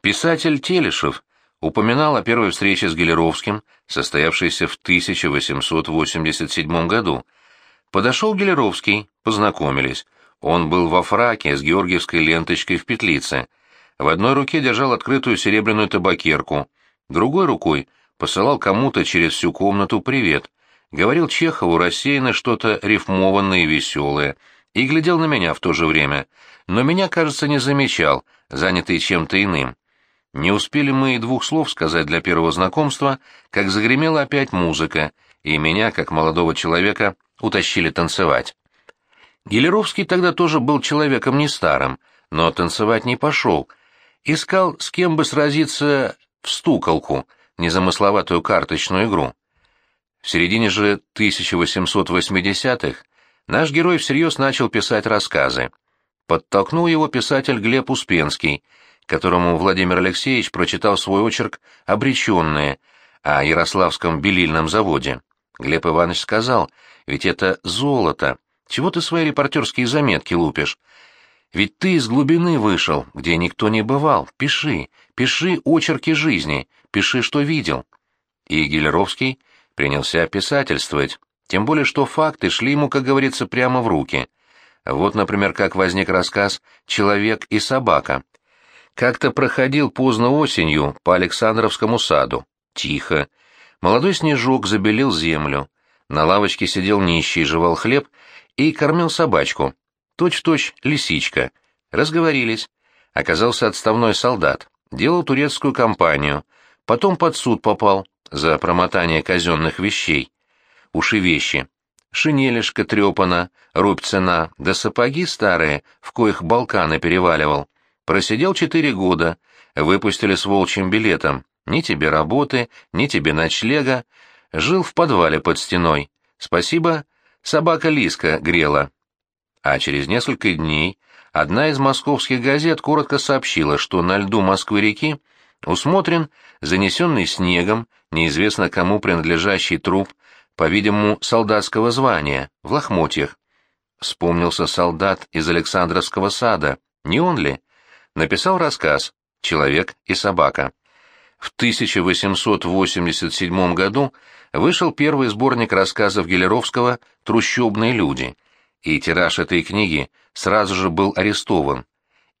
Писатель Телешев упоминал о первой встрече с Гелеровским, состоявшейся в 1887 году. Подошел Гелеровский, познакомились. Он был во фраке с георгиевской ленточкой в петлице. В одной руке держал открытую серебряную табакерку, другой рукой посылал кому-то через всю комнату привет, говорил Чехову рассеянно что-то рифмованное и веселое, и глядел на меня в то же время, но меня, кажется, не замечал, занятый чем-то иным. Не успели мы и двух слов сказать для первого знакомства, как загремела опять музыка, и меня, как молодого человека, утащили танцевать. Гелеровский тогда тоже был человеком не старым, но танцевать не пошел. Искал, с кем бы сразиться в стуколку, незамысловатую карточную игру. В середине же 1880-х наш герой всерьез начал писать рассказы. Подтолкнул его писатель Глеб Успенский — которому Владимир Алексеевич прочитал свой очерк «Обреченные» о Ярославском белильном заводе. Глеб Иванович сказал, ведь это золото, чего ты свои репортерские заметки лупишь? Ведь ты из глубины вышел, где никто не бывал, пиши, пиши очерки жизни, пиши, что видел. И Гелеровский принялся писательствовать, тем более что факты шли ему, как говорится, прямо в руки. Вот, например, как возник рассказ «Человек и собака», как-то проходил поздно осенью по Александровскому саду. Тихо. Молодой снежок забелил землю. На лавочке сидел нищий, жевал хлеб и кормил собачку. Точь-в-точь -точь лисичка. Разговорились. Оказался отставной солдат. Делал турецкую кампанию. Потом под суд попал за промотание казенных вещей. Уши вещи. Шинелишка трепана, рубь цена, да сапоги старые, в коих балканы переваливал. Просидел четыре года, выпустили с волчьим билетом. Ни тебе работы, ни тебе ночлега. Жил в подвале под стеной. Спасибо, собака Лиска грела. А через несколько дней одна из московских газет коротко сообщила, что на льду Москвы-реки усмотрен занесенный снегом, неизвестно кому принадлежащий труп, по-видимому, солдатского звания, в лохмотьях. Вспомнился солдат из Александровского сада, не он ли? Написал рассказ «Человек и собака». В 1887 году вышел первый сборник рассказов Гелеровского «Трущобные люди», и тираж этой книги сразу же был арестован.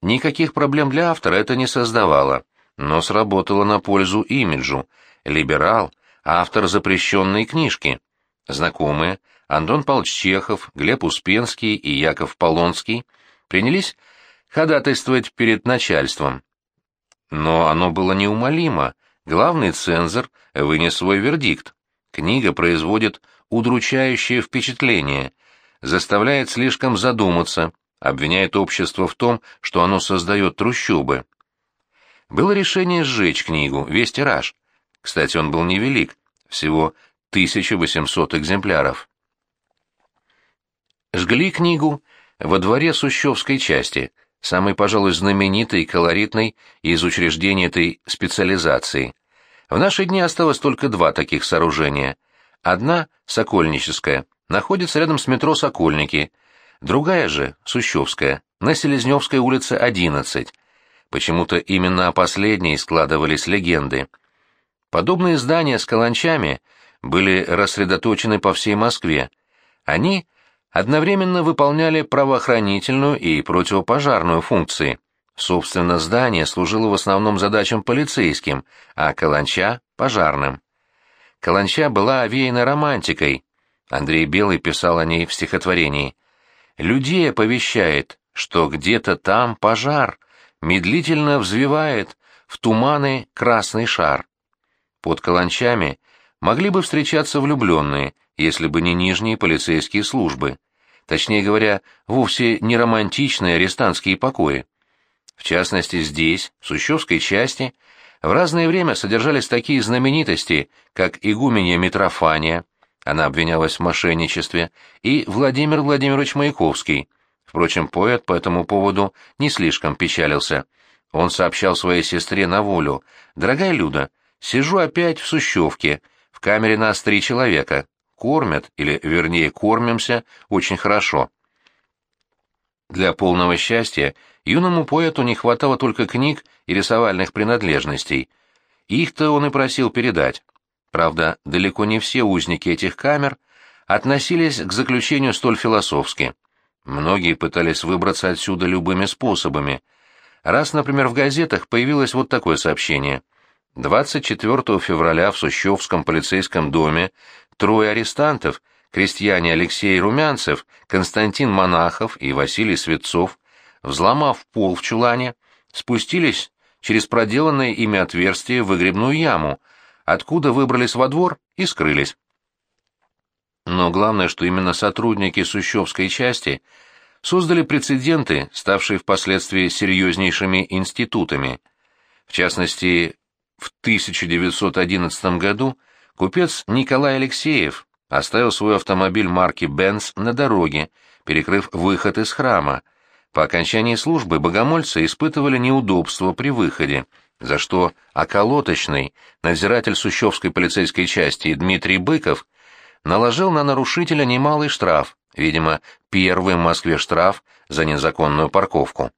Никаких проблем для автора это не создавало, но сработало на пользу имиджу. Либерал, автор запрещенной книжки. Знакомые Антон Павлович Чехов, Глеб Успенский и Яков Полонский принялись ходатайствовать перед начальством. Но оно было неумолимо. Главный цензор вынес свой вердикт. Книга производит удручающее впечатление, заставляет слишком задуматься, обвиняет общество в том, что оно создает трущобы. Было решение сжечь книгу, весь тираж. Кстати, он был невелик, всего 1800 экземпляров. Жгли книгу во дворе Сущевской части – самый, пожалуй, знаменитый и колоритный из учреждений этой специализации. В наши дни осталось только два таких сооружения. Одна, Сокольническая, находится рядом с метро Сокольники, другая же, Сущевская, на Селезневской улице 11. Почему-то именно о последней складывались легенды. Подобные здания с каланчами были рассредоточены по всей Москве. Они – одновременно выполняли правоохранительную и противопожарную функции. Собственно, здание служило в основном задачам полицейским, а Каланча — пожарным. Каланча была овеяна романтикой. Андрей Белый писал о ней в стихотворении. «Людей оповещает, что где-то там пожар, медлительно взвивает в туманы красный шар». Под Каланчами могли бы встречаться влюбленные, если бы не нижние полицейские службы. Точнее говоря, вовсе не романтичные арестантские покои. В частности, здесь, в Сущевской части, в разное время содержались такие знаменитости, как игуменья Митрофания, она обвинялась в мошенничестве, и Владимир Владимирович Маяковский. Впрочем, поэт по этому поводу не слишком печалился. Он сообщал своей сестре на волю, «Дорогая Люда, сижу опять в Сущевке, в камере нас три человека, кормят, или, вернее, кормимся, очень хорошо». Для полного счастья юному поэту не хватало только книг и рисовальных принадлежностей. Их-то он и просил передать. Правда, далеко не все узники этих камер относились к заключению столь философски. Многие пытались выбраться отсюда любыми способами. Раз, например, в газетах появилось вот такое сообщение. 24 февраля в Сущевском полицейском доме трое арестантов, крестьяне Алексей Румянцев, Константин Монахов и Василий Светцов, взломав пол в чулане, спустились через проделанное ими отверстие в выгребную яму, откуда выбрались во двор и скрылись. Но главное, что именно сотрудники Сущевской части создали прецеденты, ставшие впоследствии серьезнейшими институтами. В частности, в 1911 году купец Николай Алексеев оставил свой автомобиль марки «Бенц» на дороге, перекрыв выход из храма. По окончании службы богомольцы испытывали неудобства при выходе, за что околоточный, надзиратель Сущевской полицейской части Дмитрий Быков наложил на нарушителя немалый штраф, видимо, первый в Москве штраф за незаконную парковку.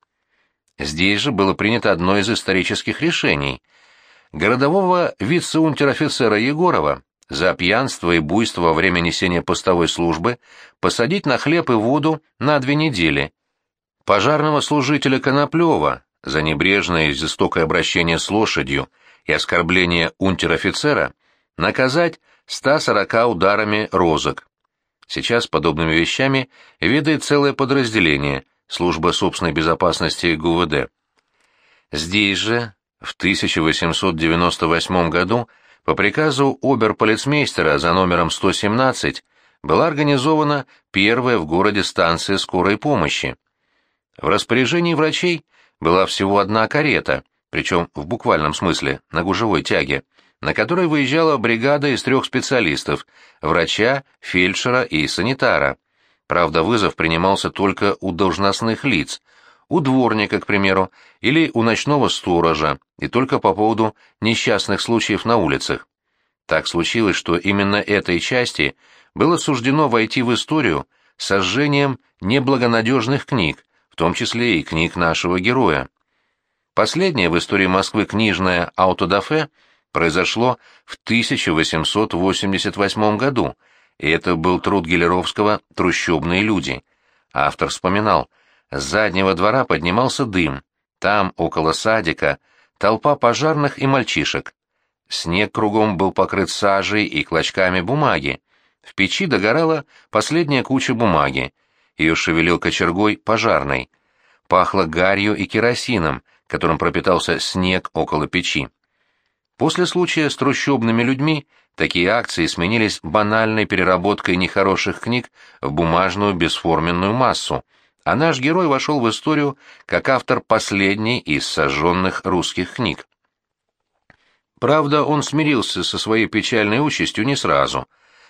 Здесь же было принято одно из исторических решений. Городового вице-унтер-офицера Егорова за пьянство и буйство во время несения постовой службы посадить на хлеб и воду на две недели. Пожарного служителя Коноплева за небрежное и жестокое обращение с лошадью и оскорбление унтер-офицера наказать 140 ударами розок. Сейчас подобными вещами ведает целое подразделение Служба собственной безопасности ГУВД. Здесь же, в 1898 году, по приказу оберполицмейстера за номером 117 была организована первая в городе станция скорой помощи. В распоряжении врачей была всего одна карета, причем в буквальном смысле, на гужевой тяге, на которой выезжала бригада из трех специалистов – врача, фельдшера и санитара. Правда, вызов принимался только у должностных лиц, у дворника, к примеру, или у ночного сторожа, и только по поводу несчастных случаев на улицах. Так случилось, что именно этой части было суждено войти в историю сожжением неблагонадежных книг, в том числе и книг нашего героя. Последнее в истории Москвы книжное «Аутодафе» произошло в 1888 году, и это был труд Гелеровского «Трущобные люди». Автор вспоминал, с заднего двора поднимался дым, там, около садика, толпа пожарных и мальчишек. Снег кругом был покрыт сажей и клочками бумаги. В печи догорала последняя куча бумаги. Ее шевелил кочергой пожарной. Пахло гарью и керосином, которым пропитался снег около печи. После случая с трущобными людьми такие акции сменились банальной переработкой нехороших книг в бумажную бесформенную массу, а наш герой вошел в историю как автор последней из сожженных русских книг. Правда, он смирился со своей печальной участью не сразу.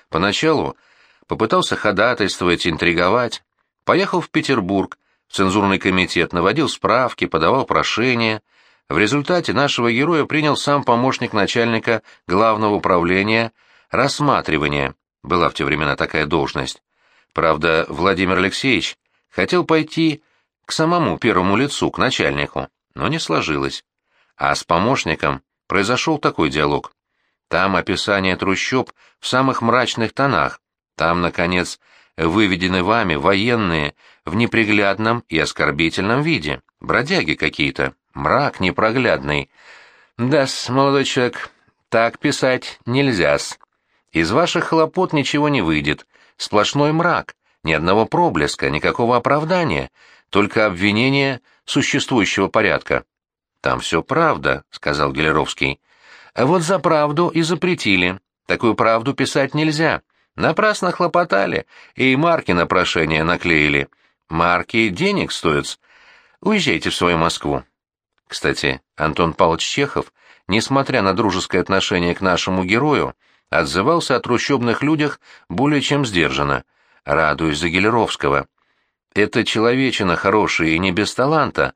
Поначалу попытался ходатайствовать, интриговать, поехал в Петербург, в цензурный комитет, наводил справки, подавал прошения, в результате нашего героя принял сам помощник начальника главного управления рассматривания, была в те времена такая должность. Правда, Владимир Алексеевич хотел пойти к самому первому лицу, к начальнику, но не сложилось. А с помощником произошел такой диалог. Там описание трущоб в самых мрачных тонах, там, наконец, выведены вами военные в неприглядном и оскорбительном виде, бродяги какие-то, Мрак непроглядный. Да-с, молодой человек, так писать нельзя-с. Из ваших хлопот ничего не выйдет. Сплошной мрак, ни одного проблеска, никакого оправдания, только обвинение существующего порядка. Там все правда, сказал Гелеровский. А вот за правду и запретили. Такую правду писать нельзя. Напрасно хлопотали, и марки на прошение наклеили. Марки денег стоят. Уезжайте в свою Москву. Кстати, Антон Павлович Чехов, несмотря на дружеское отношение к нашему герою, отзывался о трущобных людях более чем сдержанно, радуясь за Гелеровского. Это человечина хороший и не без таланта,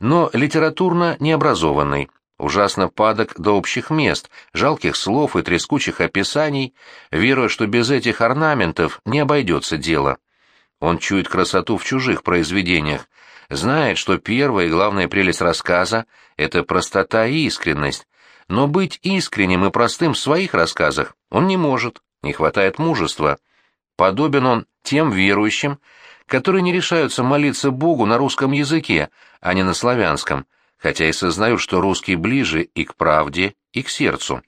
но литературно необразованный, ужасно падок до общих мест, жалких слов и трескучих описаний, веруя, что без этих орнаментов не обойдется дело. Он чует красоту в чужих произведениях, знает, что первая и главная прелесть рассказа — это простота и искренность, но быть искренним и простым в своих рассказах он не может, не хватает мужества. Подобен он тем верующим, которые не решаются молиться Богу на русском языке, а не на славянском, хотя и сознают, что русский ближе и к правде, и к сердцу.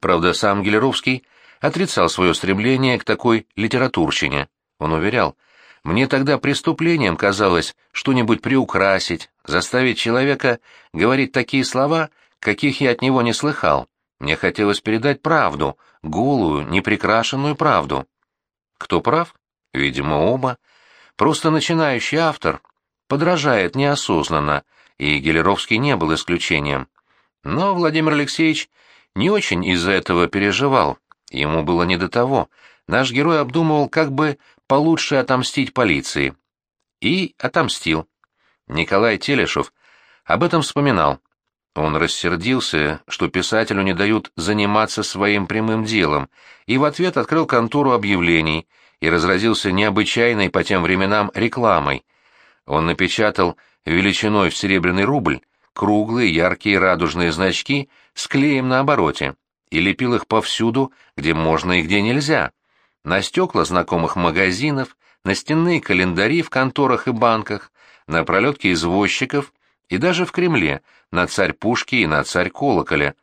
Правда, сам Гелеровский отрицал свое стремление к такой литературщине. Он уверял, «Мне тогда преступлением казалось что-нибудь приукрасить, заставить человека говорить такие слова, каких я от него не слыхал. Мне хотелось передать правду, голую, неприкрашенную правду». Кто прав? Видимо, оба. Просто начинающий автор подражает неосознанно, и Гелеровский не был исключением. Но Владимир Алексеевич не очень из-за этого переживал. Ему было не до того. Наш герой обдумывал, как бы получше отомстить полиции. И отомстил. Николай Телешев об этом вспоминал. Он рассердился, что писателю не дают заниматься своим прямым делом, и в ответ открыл контору объявлений и разразился необычайной по тем временам рекламой. Он напечатал величиной в серебряный рубль круглые яркие радужные значки с клеем на обороте и лепил их повсюду, где можно и где нельзя. На стекла знакомых магазинов, на стенные календари в конторах и банках, на пролетки извозчиков и даже в Кремле, на царь пушки и на царь колоколе.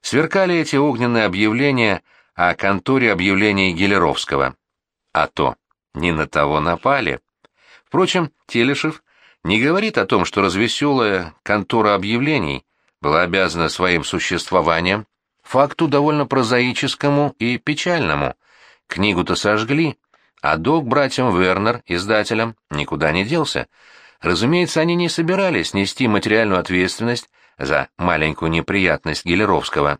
Сверкали эти огненные объявления о конторе объявлений Гелеровского. А то, не на того напали. Впрочем, Телешев не говорит о том, что развеселая контора объявлений была обязана своим существованием факту довольно прозаическому и печальному. Книгу-то сожгли, а долг братьям Вернер, издателям, никуда не делся. Разумеется, они не собирались нести материальную ответственность за маленькую неприятность Гелеровского.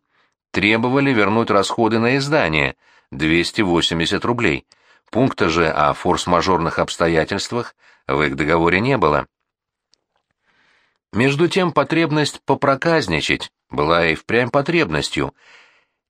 Требовали вернуть расходы на издание – 280 рублей. Пункта же о форс-мажорных обстоятельствах в их договоре не было. Между тем потребность попроказничать была и впрямь потребностью,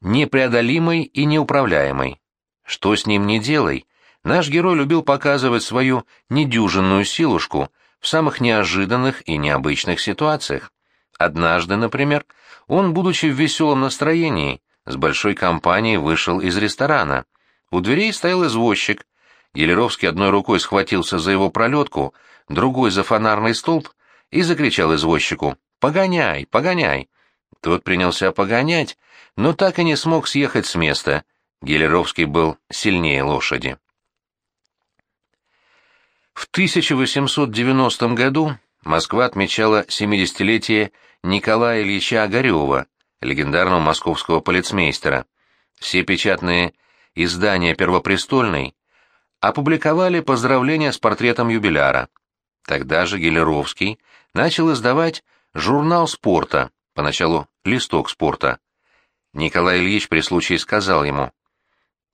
непреодолимой и неуправляемой. Что с ним не делай, наш герой любил показывать свою недюжинную силушку в самых неожиданных и необычных ситуациях. Однажды, например, он, будучи в веселом настроении, с большой компанией вышел из ресторана. У дверей стоял извозчик. Гелеровский одной рукой схватился за его пролетку, другой за фонарный столб и закричал извозчику «Погоняй, погоняй!». Тот принялся погонять, но так и не смог съехать с места. Гелеровский был сильнее лошади. В 1890 году Москва отмечала 70-летие Николая Ильича Огарева, легендарного московского полицмейстера. Все печатные издания Первопрестольной опубликовали поздравления с портретом юбиляра. Тогда же Гелеровский начал издавать журнал спорта, поначалу листок спорта. Николай Ильич при случае сказал ему,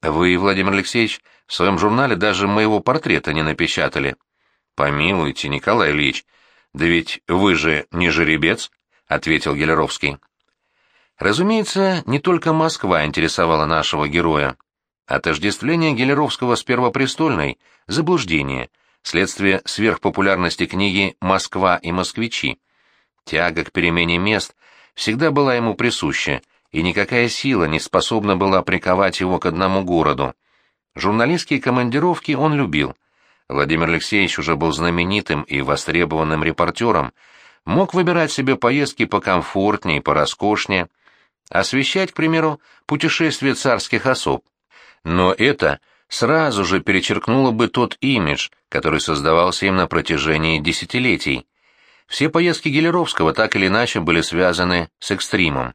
«Вы, Владимир Алексеевич, в своем журнале даже моего портрета не напечатали». «Помилуйте, Николай Ильич, да ведь вы же не жеребец», — ответил Гелеровский. Разумеется, не только Москва интересовала нашего героя. Отождествление Гелеровского с Первопрестольной — заблуждение, следствие сверхпопулярности книги «Москва и москвичи». Тяга к перемене мест всегда была ему присуща, и никакая сила не способна была приковать его к одному городу. Журналистские командировки он любил. Владимир Алексеевич уже был знаменитым и востребованным репортером, мог выбирать себе поездки покомфортнее пороскошнее, освещать, к примеру, путешествия царских особ. Но это сразу же перечеркнуло бы тот имидж, который создавался им на протяжении десятилетий. Все поездки Гелеровского так или иначе были связаны с экстримом.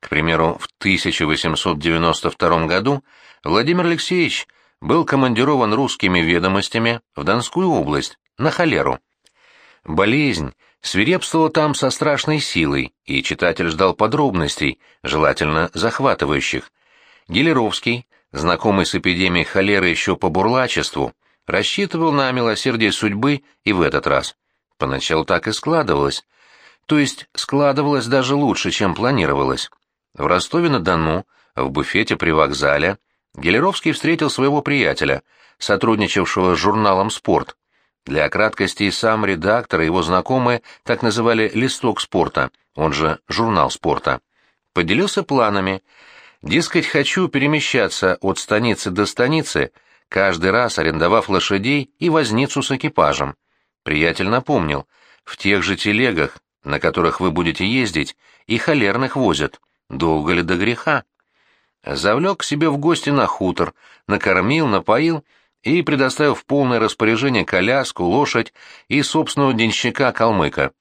К примеру, в 1892 году Владимир Алексеевич был командирован русскими ведомостями в Донскую область, на холеру. Болезнь свирепствовала там со страшной силой, и читатель ждал подробностей, желательно захватывающих. Гелеровский, знакомый с эпидемией холеры еще по бурлачеству, рассчитывал на милосердие судьбы и в этот раз. Поначалу так и складывалось. То есть складывалось даже лучше, чем планировалось. В Ростове-на-Дону, в буфете при вокзале, Гелеровский встретил своего приятеля, сотрудничавшего с журналом «Спорт». Для краткости и сам редактор и его знакомые так называли «листок спорта», он же «журнал спорта». Поделился планами. Дескать, хочу перемещаться от станицы до станицы, каждый раз арендовав лошадей и возницу с экипажем. Приятель напомнил, в тех же телегах, на которых вы будете ездить, и холерных возят. Долго ли до греха? Завлек себе в гости на хутор, накормил, напоил и предоставил в полное распоряжение коляску, лошадь и собственного денщика-калмыка.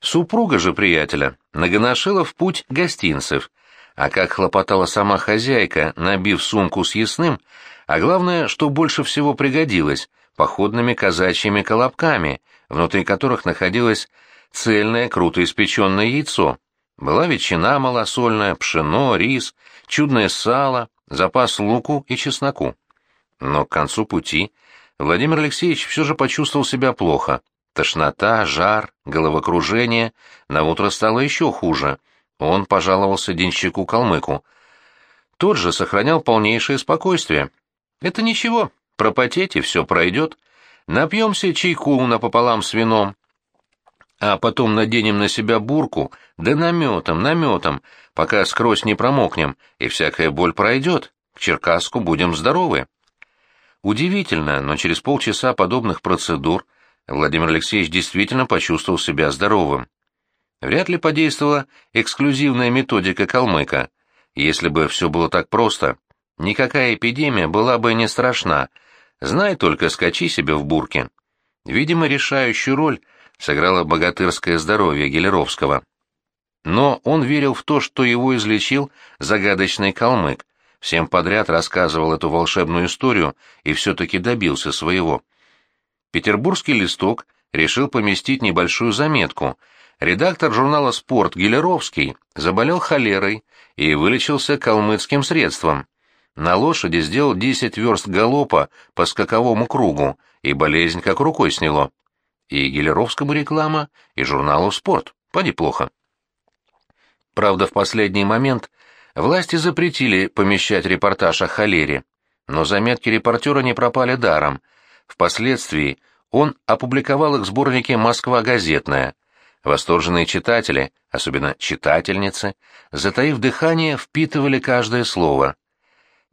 Супруга же приятеля нагоношила в путь гостинцев, а как хлопотала сама хозяйка, набив сумку с ясным, а главное, что больше всего пригодилось, походными казачьими колобками, внутри которых находилось цельное, круто испеченное яйцо. Была ветчина малосольная, пшено, рис, чудное сало, запас луку и чесноку. Но к концу пути Владимир Алексеевич все же почувствовал себя плохо. Тошнота, жар, головокружение, на утро стало еще хуже. Он пожаловался денщику-калмыку. Тот же сохранял полнейшее спокойствие. «Это ничего, пропотеть и все пройдет. Напьемся чайку напополам с вином, а потом наденем на себя бурку, да наметом, наметом, пока скрозь не промокнем, и всякая боль пройдет, к Черкаску будем здоровы. Удивительно, но через полчаса подобных процедур Владимир Алексеевич действительно почувствовал себя здоровым. Вряд ли подействовала эксклюзивная методика калмыка. Если бы все было так просто, никакая эпидемия была бы не страшна, знай только, скачи себе в бурке. Видимо, решающую роль – сыграло богатырское здоровье Гелеровского. Но он верил в то, что его излечил загадочный калмык, всем подряд рассказывал эту волшебную историю и все-таки добился своего. Петербургский листок решил поместить небольшую заметку. Редактор журнала «Спорт» Гелеровский заболел холерой и вылечился калмыцким средством. На лошади сделал 10 верст галопа по скаковому кругу, и болезнь как рукой сняло. И Гелеровскому реклама, и журналу «Спорт». Поди плохо. Правда, в последний момент власти запретили помещать репортаж о холере, но заметки репортера не пропали даром. Впоследствии он опубликовал их в сборнике «Москва газетная». Восторженные читатели, особенно читательницы, затаив дыхание, впитывали каждое слово.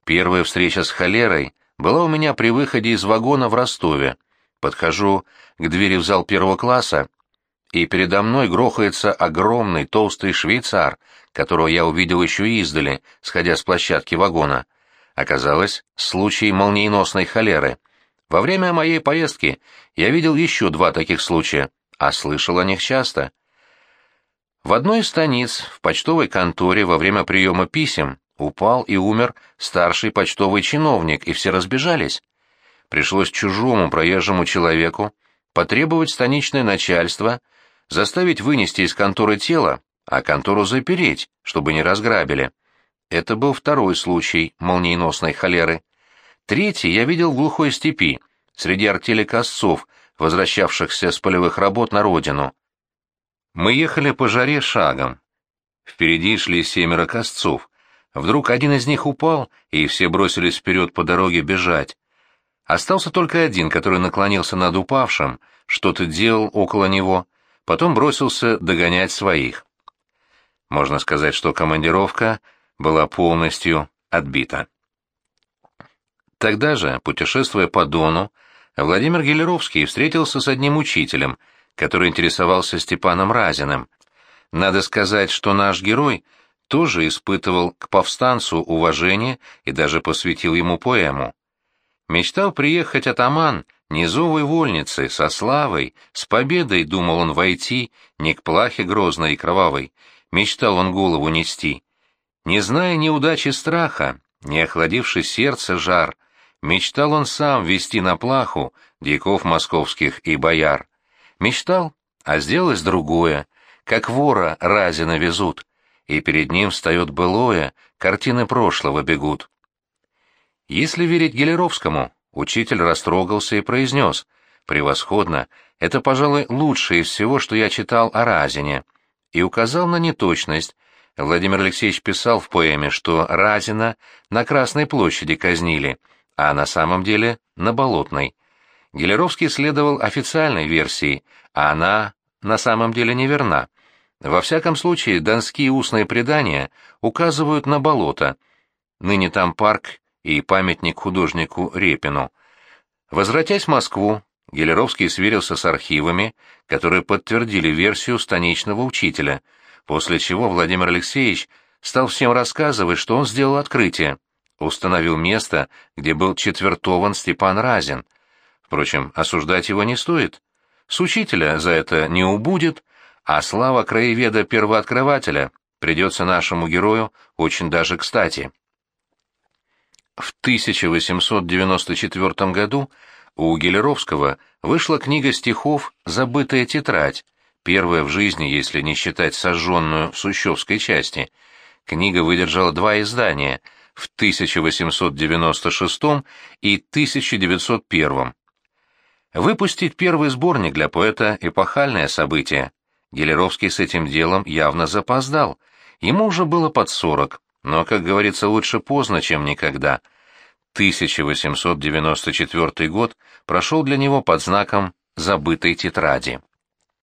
Первая встреча с холерой была у меня при выходе из вагона в Ростове. Подхожу к двери в зал первого класса, и передо мной грохается огромный толстый швейцар, которого я увидел еще издали, сходя с площадки вагона. Оказалось, случай молниеносной холеры. Во время моей поездки я видел еще два таких случая, а слышал о них часто. В одной из станиц, в почтовой конторе во время приема писем, упал и умер старший почтовый чиновник, и все разбежались пришлось чужому проезжему человеку потребовать станичное начальство, заставить вынести из конторы тело, а контору запереть, чтобы не разграбили. Это был второй случай молниеносной холеры. Третий я видел в глухой степи, среди артели косцов, возвращавшихся с полевых работ на родину. Мы ехали по жаре шагом. Впереди шли семеро косцов. Вдруг один из них упал, и все бросились вперед по дороге бежать. Остался только один, который наклонился над упавшим, что-то делал около него, потом бросился догонять своих. Можно сказать, что командировка была полностью отбита. Тогда же, путешествуя по Дону, Владимир Гелеровский встретился с одним учителем, который интересовался Степаном Разиным. Надо сказать, что наш герой тоже испытывал к повстанцу уважение и даже посвятил ему поэму. Мечтал приехать атаман низовой вольницы, со славой, с победой думал он войти, не к плахе грозной и кровавой, мечтал он голову нести. Не зная неудачи страха, не охладивший сердце жар, мечтал он сам вести на плаху диков московских и бояр. Мечтал, а сделалось другое, как вора разина везут, и перед ним встает былое, картины прошлого бегут. Если верить Гелеровскому, учитель растрогался и произнес «Превосходно! Это, пожалуй, лучшее из всего, что я читал о Разине», и указал на неточность. Владимир Алексеевич писал в поэме, что Разина на Красной площади казнили, а на самом деле на Болотной. Гелеровский следовал официальной версии, а она на самом деле неверна. Во всяком случае, донские устные предания указывают на болото. Ныне там парк и памятник художнику Репину. Возвратясь в Москву, Гелеровский сверился с архивами, которые подтвердили версию станичного учителя, после чего Владимир Алексеевич стал всем рассказывать, что он сделал открытие. Установил место, где был четвертован Степан Разин. Впрочем, осуждать его не стоит. С учителя за это не убудет, а слава краеведа-первооткрывателя придется нашему герою очень даже кстати. В 1894 году у Гелеровского вышла книга стихов «Забытая тетрадь», первая в жизни, если не считать сожженную в Сущевской части. Книга выдержала два издания в 1896 и 1901. Выпустить первый сборник для поэта – эпохальное событие. Гелеровский с этим делом явно запоздал. Ему уже было под сорок, но, как говорится, лучше поздно, чем никогда. 1894 год прошел для него под знаком забытой тетради.